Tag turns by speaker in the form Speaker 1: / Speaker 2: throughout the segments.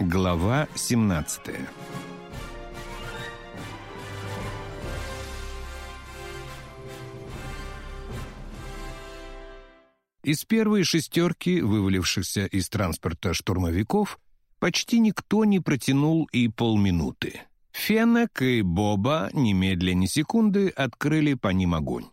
Speaker 1: Глава 17 Из первой шестерки, вывалившихся из транспорта штурмовиков, почти никто не протянул и полминуты. Фенек и Боба немедленно ни секунды открыли по ним огонь.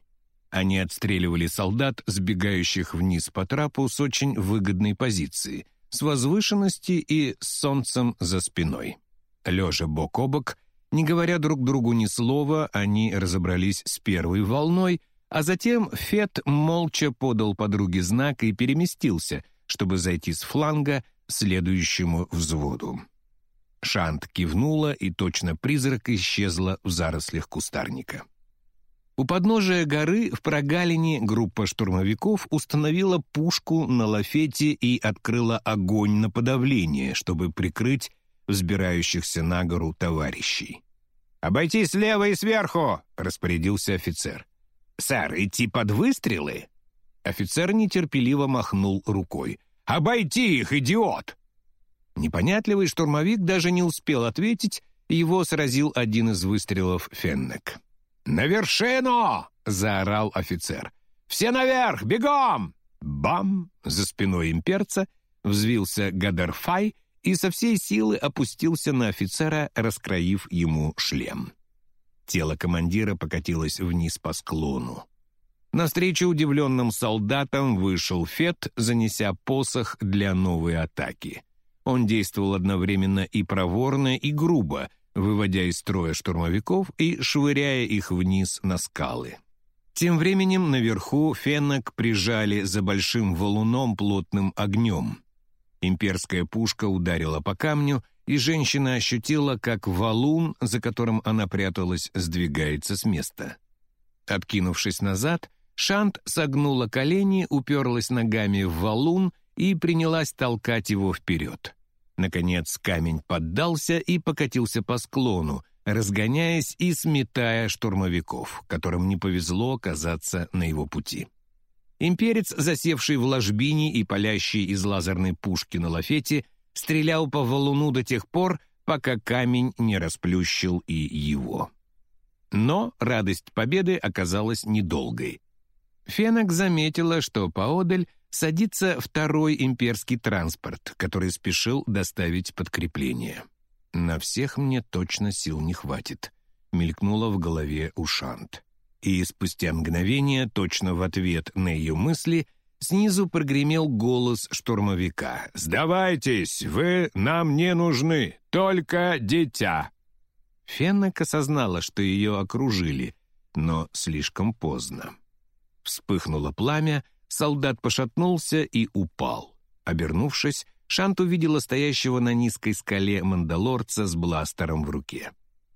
Speaker 1: Они отстреливали солдат, сбегающих вниз по трапу с очень выгодной позиции, с возвышенности и с солнцем за спиной. Лежа бок о бок, не говоря друг другу ни слова, они разобрались с первой волной, а затем Фет молча подал подруге знак и переместился, чтобы зайти с фланга следующему взводу. Шант кивнула, и точно призрак исчезла в зарослях кустарника. У подножия горы в прогалине группа штурмовиков установила пушку на лафете и открыла огонь на подавление, чтобы прикрыть взбирающихся на гору товарищей. «Обойти слева и сверху!» — распорядился офицер. «Сэр, идти под выстрелы?» Офицер нетерпеливо махнул рукой. «Обойти их, идиот!» Непонятливый штурмовик даже не успел ответить, его сразил один из выстрелов Феннек. «На вершину!» — заорал офицер. «Все наверх! Бегом!» Бам! За спиной имперца взвился Гадарфай и со всей силы опустился на офицера, раскроив ему шлем. Тело командира покатилось вниз по склону. Навстречу удивленным солдатам вышел Фет, занеся посох для новой атаки. Он действовал одновременно и проворно, и грубо, выводя из строя штурмовиков и швыряя их вниз на скалы. Тем временем наверху фенок прижали за большим валуном плотным огнем. Имперская пушка ударила по камню, и женщина ощутила, как валун, за которым она пряталась, сдвигается с места. Откинувшись назад, Шант согнула колени, уперлась ногами в валун и принялась толкать его вперед. Наконец камень поддался и покатился по склону, разгоняясь и сметая штурмовиков, которым не повезло оказаться на его пути. Имперец, засевший в ложбине и палящий из лазерной пушки на лафете, стрелял по валуну до тех пор, пока камень не расплющил и его. Но радость победы оказалась недолгой. Фенок заметила, что поодаль садится второй имперский транспорт, который спешил доставить подкрепление. «На всех мне точно сил не хватит», — мелькнуло в голове Ушант. И спустя мгновение, точно в ответ на ее мысли, снизу прогремел голос штурмовика. «Сдавайтесь, вы нам не нужны, только дитя!» Феннек осознала, что ее окружили, но слишком поздно. Вспыхнуло пламя, солдат пошатнулся и упал. Обернувшись, Шант увидела стоящего на низкой скале мандалорца с бластером в руке.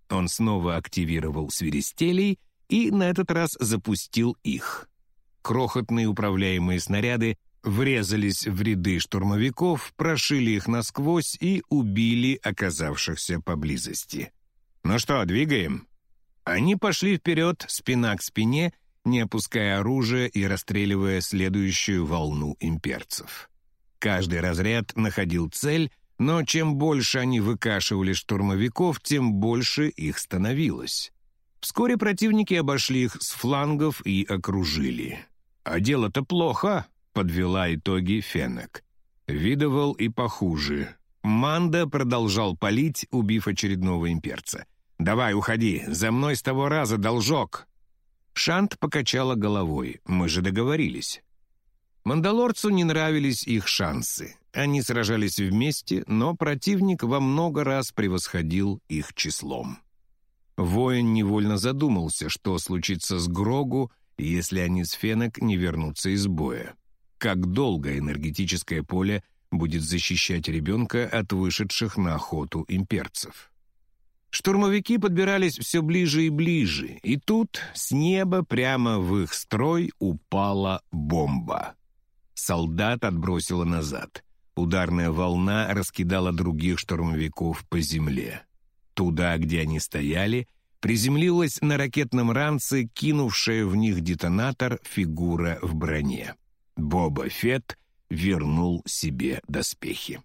Speaker 1: Он снова активировал свиристелей и на этот раз запустил их. Крохотные управляемые снаряды врезались в ряды штурмовиков, прошили их насквозь и убили оказавшихся поблизости. «Ну что, двигаем?» Они пошли вперед, спина к спине, не опуская оружия и расстреливая следующую волну имперцев. Каждый разряд находил цель, но чем больше они выкашивали штурмовиков, тем больше их становилось. Вскоре противники обошли их с флангов и окружили. «А дело-то плохо», — подвела итоги Фенек. Видывал и похуже. Манда продолжал палить, убив очередного имперца. «Давай, уходи, за мной с того раза должок!» Шант покачала головой. «Мы же договорились». Мандалорцу не нравились их шансы. Они сражались вместе, но противник во много раз превосходил их числом. Воин невольно задумался, что случится с Грогу, если они с Фенок не вернутся из боя. Как долго энергетическое поле будет защищать ребенка от вышедших на охоту имперцев? Штурмовики подбирались все ближе и ближе, и тут с неба прямо в их строй упала бомба. Солдат отбросило назад. Ударная волна раскидала других штурмовиков по земле. Туда, где они стояли, приземлилась на ракетном ранце, кинувшая в них детонатор фигура в броне. Боба Фетт вернул себе доспехи.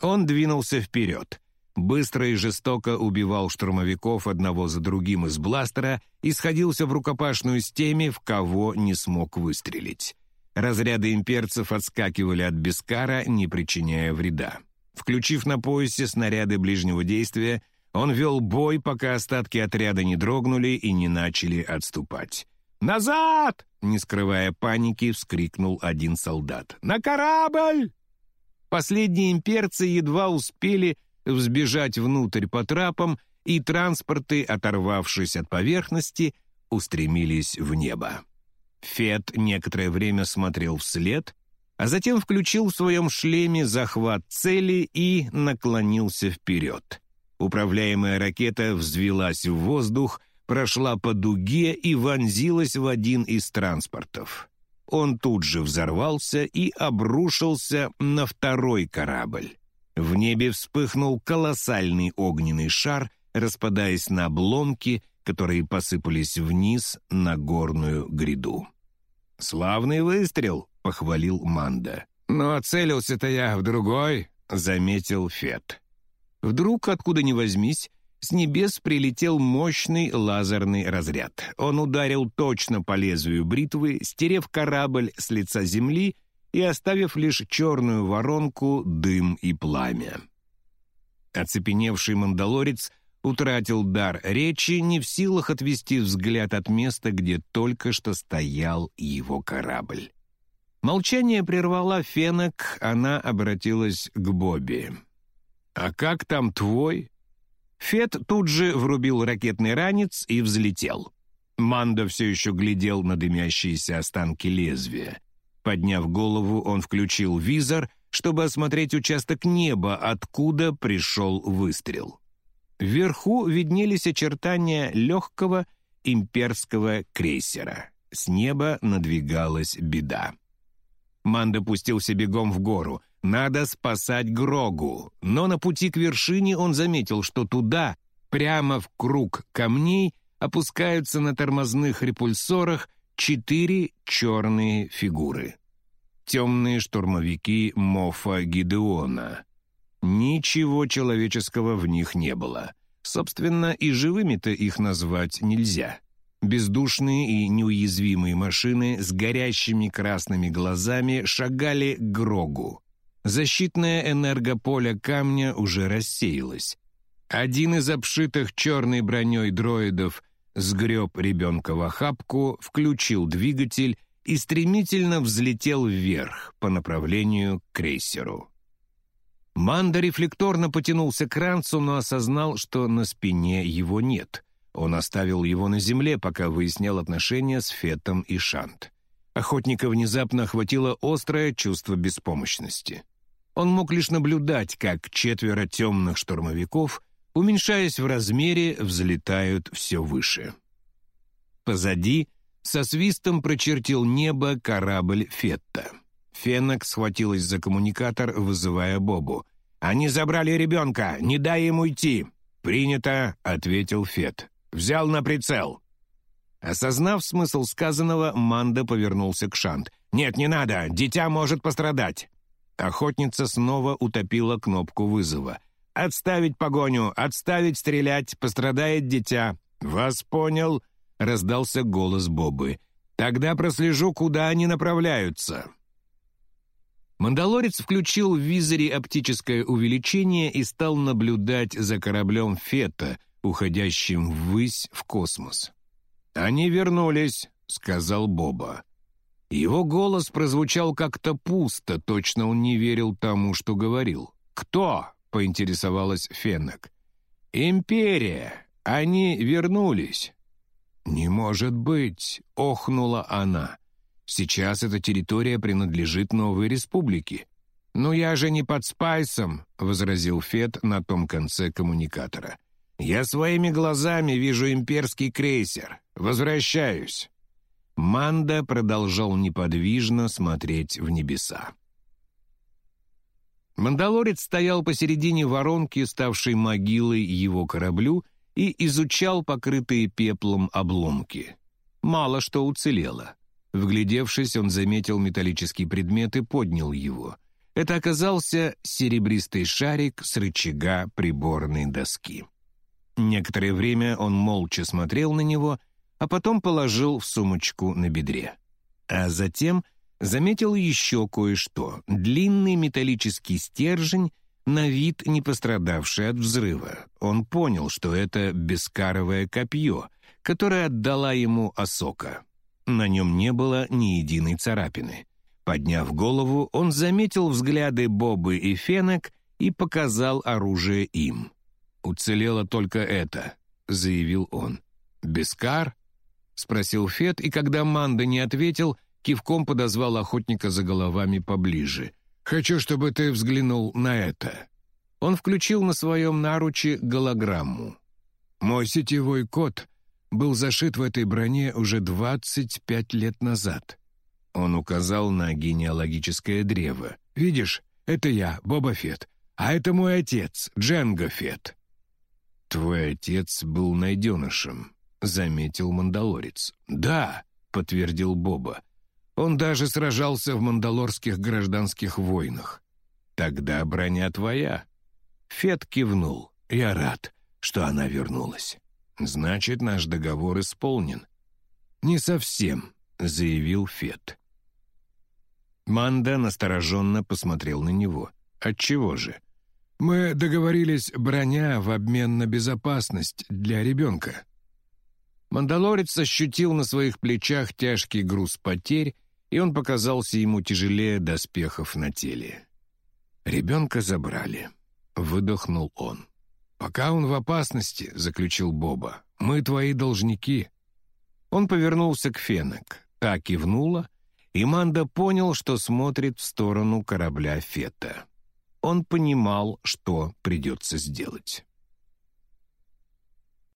Speaker 1: Он двинулся вперед. Быстро и жестоко убивал штурмовиков одного за другим из бластера и сходился в рукопашную с теми, в кого не смог выстрелить. Разряды имперцев отскакивали от Бескара, не причиняя вреда. Включив на поясе снаряды ближнего действия, он вел бой, пока остатки отряда не дрогнули и не начали отступать. «Назад!» — не скрывая паники, вскрикнул один солдат. «На корабль!» Последние имперцы едва успели взбежать внутрь по трапам, и транспорты, оторвавшись от поверхности, устремились в небо. Фет некоторое время смотрел вслед, а затем включил в своем шлеме захват цели и наклонился вперед. Управляемая ракета взвелась в воздух, прошла по дуге и вонзилась в один из транспортов. Он тут же взорвался и обрушился на второй корабль. В небе вспыхнул колоссальный огненный шар, распадаясь на обломки, которые посыпались вниз на горную гряду. «Славный выстрел!» — похвалил Манда. «Но целился-то я в другой», — заметил Фет. Вдруг, откуда ни возьмись, с небес прилетел мощный лазерный разряд. Он ударил точно по лезвию бритвы, стерев корабль с лица земли и оставив лишь черную воронку, дым и пламя. Оцепеневший мандалорец утратил дар речи, не в силах отвести взгляд от места, где только что стоял его корабль. Молчание прервала Фенок, она обратилась к Бобби. «А как там твой?» Фет тут же врубил ракетный ранец и взлетел. Манда все еще глядел на дымящиеся останки лезвия. Подняв голову, он включил визор, чтобы осмотреть участок неба, откуда пришел выстрел. Вверху виднелись очертания легкого имперского крейсера. С неба надвигалась беда. Манда пустился бегом в гору — надо спасать Грогу. Но на пути к вершине он заметил, что туда, прямо в круг камней, опускаются на тормозных репульсорах четыре черные фигуры. Темные штурмовики Мофа Гидеона. Ничего человеческого в них не было. Собственно, и живыми-то их назвать нельзя. Бездушные и неуязвимые машины с горящими красными глазами шагали к Грогу. Защитное энергополе камня уже рассеялось. Один из обшитых черной броней дроидов сгреб ребенка в охапку, включил двигатель и стремительно взлетел вверх по направлению к крейсеру. Манда рефлекторно потянулся к ранцу, но осознал, что на спине его нет. Он оставил его на земле, пока выяснял отношения с Фетом и Шант. Охотника внезапно охватило острое чувство беспомощности. Он мог лишь наблюдать, как четверо темных штурмовиков, уменьшаясь в размере, взлетают все выше. Позади со свистом прочертил небо корабль «Фетта». Фенок схватилась за коммуникатор, вызывая Бобу. «Они забрали ребенка! Не дай ему идти!» «Принято», — ответил Фет. «Взял на прицел». Осознав смысл сказанного, Манда повернулся к Шант. «Нет, не надо! Дитя может пострадать!» Охотница снова утопила кнопку вызова. «Отставить погоню! Отставить стрелять! Пострадает дитя!» «Вас понял!» — раздался голос Бобы. «Тогда прослежу, куда они направляются!» Мандалорец включил в визоре оптическое увеличение и стал наблюдать за кораблем Фета, уходящим ввысь в космос. «Они вернулись», — сказал Боба. Его голос прозвучал как-то пусто, точно он не верил тому, что говорил. «Кто?» — поинтересовалась Феннек. «Империя! Они вернулись!» «Не может быть!» — охнула она. «Сейчас эта территория принадлежит новой республике». «Ну я же не под спайсом», — возразил Фет на том конце коммуникатора. «Я своими глазами вижу имперский крейсер. Возвращаюсь». Манда продолжал неподвижно смотреть в небеса. Мандалорец стоял посередине воронки, ставшей могилой его кораблю, и изучал покрытые пеплом обломки. Мало что уцелело. Вглядевшись, он заметил металлический предмет и поднял его. Это оказался серебристый шарик с рычага приборной доски. Некоторое время он молча смотрел на него, а потом положил в сумочку на бедре. А затем заметил еще кое-что — длинный металлический стержень, на вид не пострадавший от взрыва. Он понял, что это бескаровое копье, которое отдала ему Осока. На нем не было ни единой царапины. Подняв голову, он заметил взгляды Бобы и Фенек и показал оружие им. «Уцелело только это», — заявил он. «Бескар?» — спросил Фет, и когда Манда не ответил, кивком подозвал охотника за головами поближе. «Хочу, чтобы ты взглянул на это». Он включил на своем наруче голограмму. «Мой сетевой код был зашит в этой броне уже 25 лет назад». Он указал на генеалогическое древо. «Видишь, это я, Боба Фет, а это мой отец, Дженго Фет». «Твой отец был найденышем», — заметил мандалорец. «Да», — подтвердил Боба. Он даже сражался в мандалорских гражданских войнах. Тогда броня твоя». Фет кивнул. «Я рад, что она вернулась. Значит, наш договор исполнен». «Не совсем», — заявил Фет. Манда настороженно посмотрел на него. «Отчего же?» «Мы договорились броня в обмен на безопасность для ребенка». Мандалорец ощутил на своих плечах тяжкий груз потерь и он показался ему тяжелее доспехов на теле. «Ребенка забрали», — выдохнул он. «Пока он в опасности», — заключил Боба, — «мы твои должники». Он повернулся к Фенек. Та кивнула, и Манда понял, что смотрит в сторону корабля Фета. Он понимал, что придется сделать.